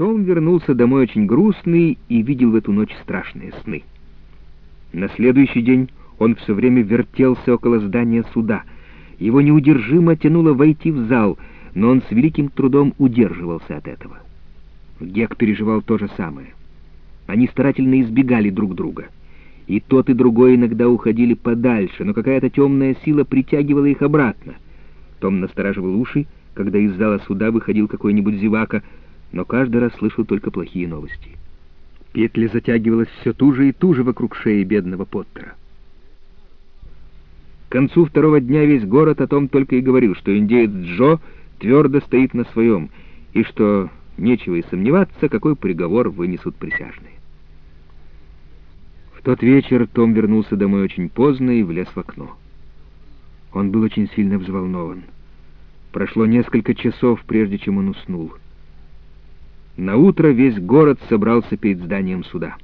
Том вернулся домой очень грустный и видел в эту ночь страшные сны. На следующий день он все время вертелся около здания суда. Его неудержимо тянуло войти в зал, но он с великим трудом удерживался от этого. Гек переживал то же самое. Они старательно избегали друг друга. И тот, и другой иногда уходили подальше, но какая-то темная сила притягивала их обратно. Том настораживал уши, когда из зала суда выходил какой-нибудь зевака, но каждый раз слышал только плохие новости. Петля затягивалась все туже и туже вокруг шеи бедного Поттера. К концу второго дня весь город о том только и говорил, что индеец Джо твердо стоит на своем, и что нечего и сомневаться, какой приговор вынесут присяжные. В тот вечер Том вернулся домой очень поздно и влез в окно. Он был очень сильно взволнован. Прошло несколько часов, прежде чем он уснул. На утро весь город собрался перед зданием суда.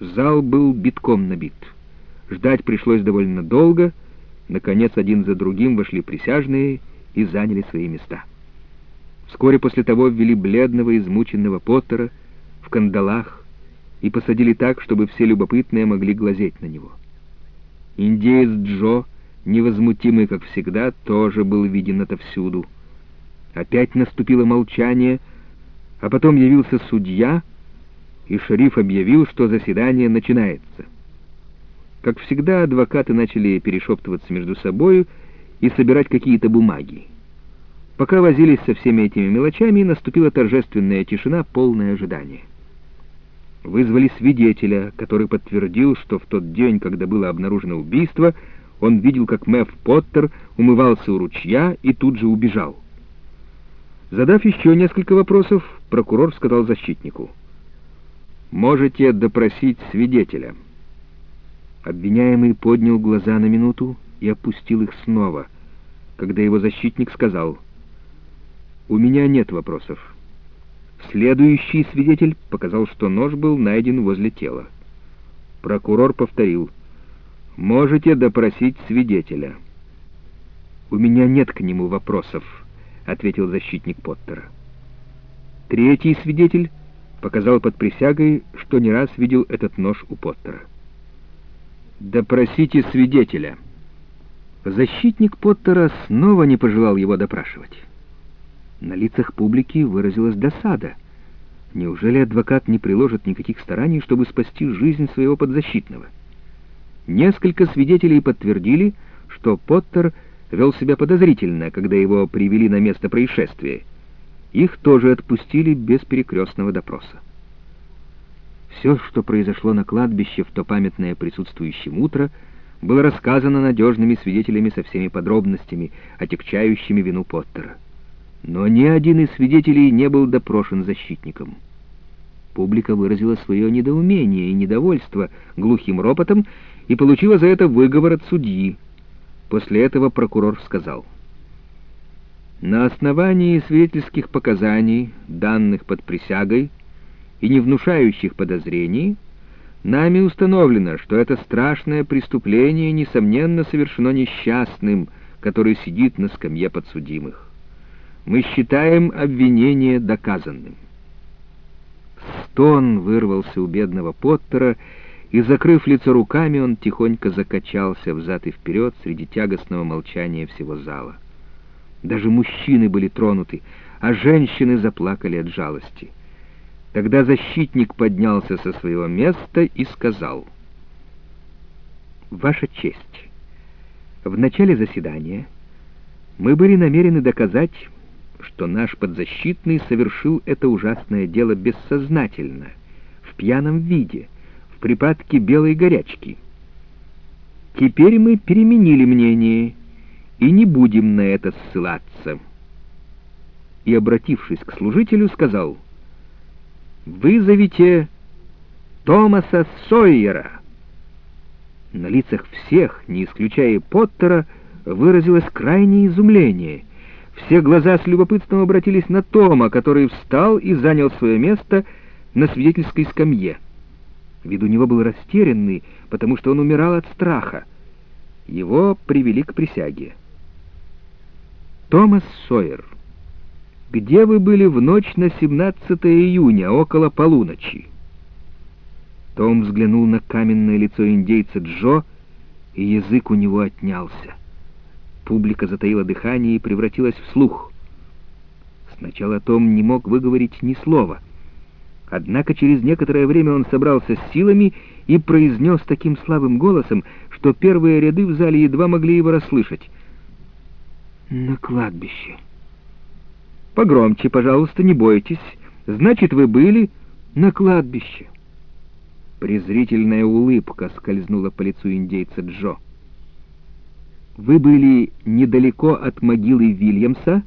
Зал был битком набит. Ждать пришлось довольно долго. Наконец, один за другим вошли присяжные и заняли свои места. Вскоре после того ввели бледного, измученного Поттера в кандалах, и посадили так, чтобы все любопытные могли глазеть на него. Индеец Джо, невозмутимый, как всегда, тоже был виден отовсюду. Опять наступило молчание, а потом явился судья, и шериф объявил, что заседание начинается. Как всегда, адвокаты начали перешептываться между собою и собирать какие-то бумаги. Пока возились со всеми этими мелочами, наступила торжественная тишина, полное ожидание. Вызвали свидетеля, который подтвердил, что в тот день, когда было обнаружено убийство, он видел, как Мэв Поттер умывался у ручья и тут же убежал. Задав еще несколько вопросов, прокурор сказал защитнику. «Можете допросить свидетеля». Обвиняемый поднял глаза на минуту и опустил их снова, когда его защитник сказал, «У меня нет вопросов». Следующий свидетель показал, что нож был найден возле тела. Прокурор повторил. «Можете допросить свидетеля». «У меня нет к нему вопросов», — ответил защитник Поттера. Третий свидетель показал под присягой, что не раз видел этот нож у Поттера. «Допросите свидетеля». Защитник Поттера снова не пожелал его допрашивать. На лицах публики выразилась досада. Неужели адвокат не приложит никаких стараний, чтобы спасти жизнь своего подзащитного? Несколько свидетелей подтвердили, что Поттер вел себя подозрительно, когда его привели на место происшествия. Их тоже отпустили без перекрестного допроса. Все, что произошло на кладбище в то памятное присутствующим утро, было рассказано надежными свидетелями со всеми подробностями, отягчающими вину Поттера но ни один из свидетелей не был допрошен защитником. Публика выразила свое недоумение и недовольство глухим ропотом и получила за это выговор от судьи. После этого прокурор сказал, «На основании свидетельских показаний, данных под присягой и не внушающих подозрений, нами установлено, что это страшное преступление, несомненно, совершено несчастным, который сидит на скамье подсудимых мы считаем обвинение доказанным. Стон вырвался у бедного Поттера, и, закрыв лицо руками, он тихонько закачался взад и вперед среди тягостного молчания всего зала. Даже мужчины были тронуты, а женщины заплакали от жалости. Тогда защитник поднялся со своего места и сказал, «Ваша честь, в начале заседания мы были намерены доказать, что наш подзащитный совершил это ужасное дело бессознательно, в пьяном виде, в припадке белой горячки. Теперь мы переменили мнение и не будем на это ссылаться. И, обратившись к служителю, сказал, «Вызовите Томаса Сойера». На лицах всех, не исключая Поттера, выразилось крайнее изумление — все глаза с любопытством обратились на Тома, который встал и занял свое место на свидетельской скамье. Вид у него был растерянный, потому что он умирал от страха. Его привели к присяге. Томас Сойер, где вы были в ночь на 17 июня, около полуночи?» Том взглянул на каменное лицо индейца Джо, и язык у него отнялся. Публика затаила дыхание и превратилась в слух. Сначала Том не мог выговорить ни слова. Однако через некоторое время он собрался с силами и произнес таким слабым голосом, что первые ряды в зале едва могли его расслышать. «На кладбище». «Погромче, пожалуйста, не бойтесь. Значит, вы были на кладбище». Презрительная улыбка скользнула по лицу индейца Джо. «Вы были недалеко от могилы Вильямса?»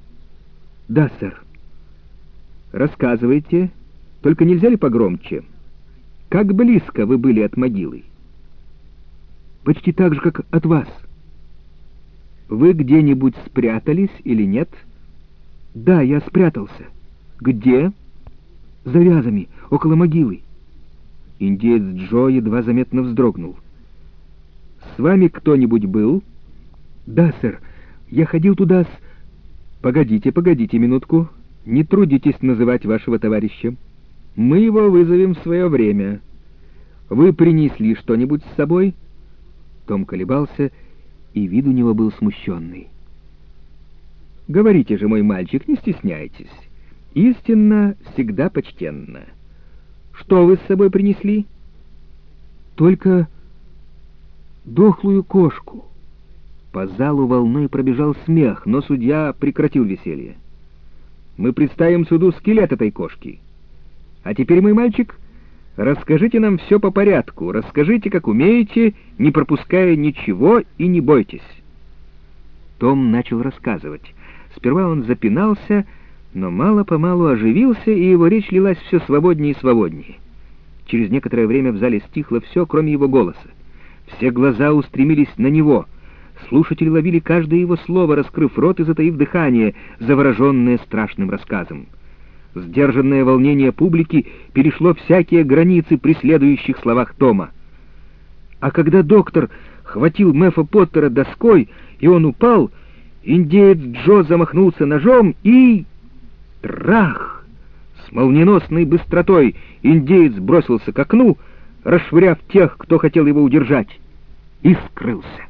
«Да, сэр». «Рассказывайте, только нельзя ли погромче? Как близко вы были от могилы?» «Почти так же, как от вас». «Вы где-нибудь спрятались или нет?» «Да, я спрятался». «Где?» «За вязами, около могилы». Индеец Джо едва заметно вздрогнул. «С вами кто-нибудь был?» «Да, сэр. Я ходил туда с...» «Погодите, погодите минутку. Не трудитесь называть вашего товарища. Мы его вызовем в свое время. Вы принесли что-нибудь с собой?» Том колебался, и вид у него был смущенный. «Говорите же, мой мальчик, не стесняйтесь. Истинно всегда почтенно». Что вы с собой принесли? Только дохлую кошку. По залу волной пробежал смех, но судья прекратил веселье. Мы представим суду скелет этой кошки. А теперь, мой мальчик, расскажите нам все по порядку, расскажите, как умеете, не пропуская ничего и не бойтесь. Том начал рассказывать. Сперва он запинался, но мало-помалу оживился, и его речь лилась все свободнее и свободнее. Через некоторое время в зале стихло все, кроме его голоса. Все глаза устремились на него. Слушатели ловили каждое его слово, раскрыв рот и затаив дыхание, завороженное страшным рассказом. Сдержанное волнение публики перешло всякие границы при следующих словах Тома. А когда доктор хватил Мэфа Поттера доской, и он упал, индеец Джо замахнулся ножом и... Трах! С молниеносной быстротой индеец бросился к окну, расшвыряв тех, кто хотел его удержать, и скрылся.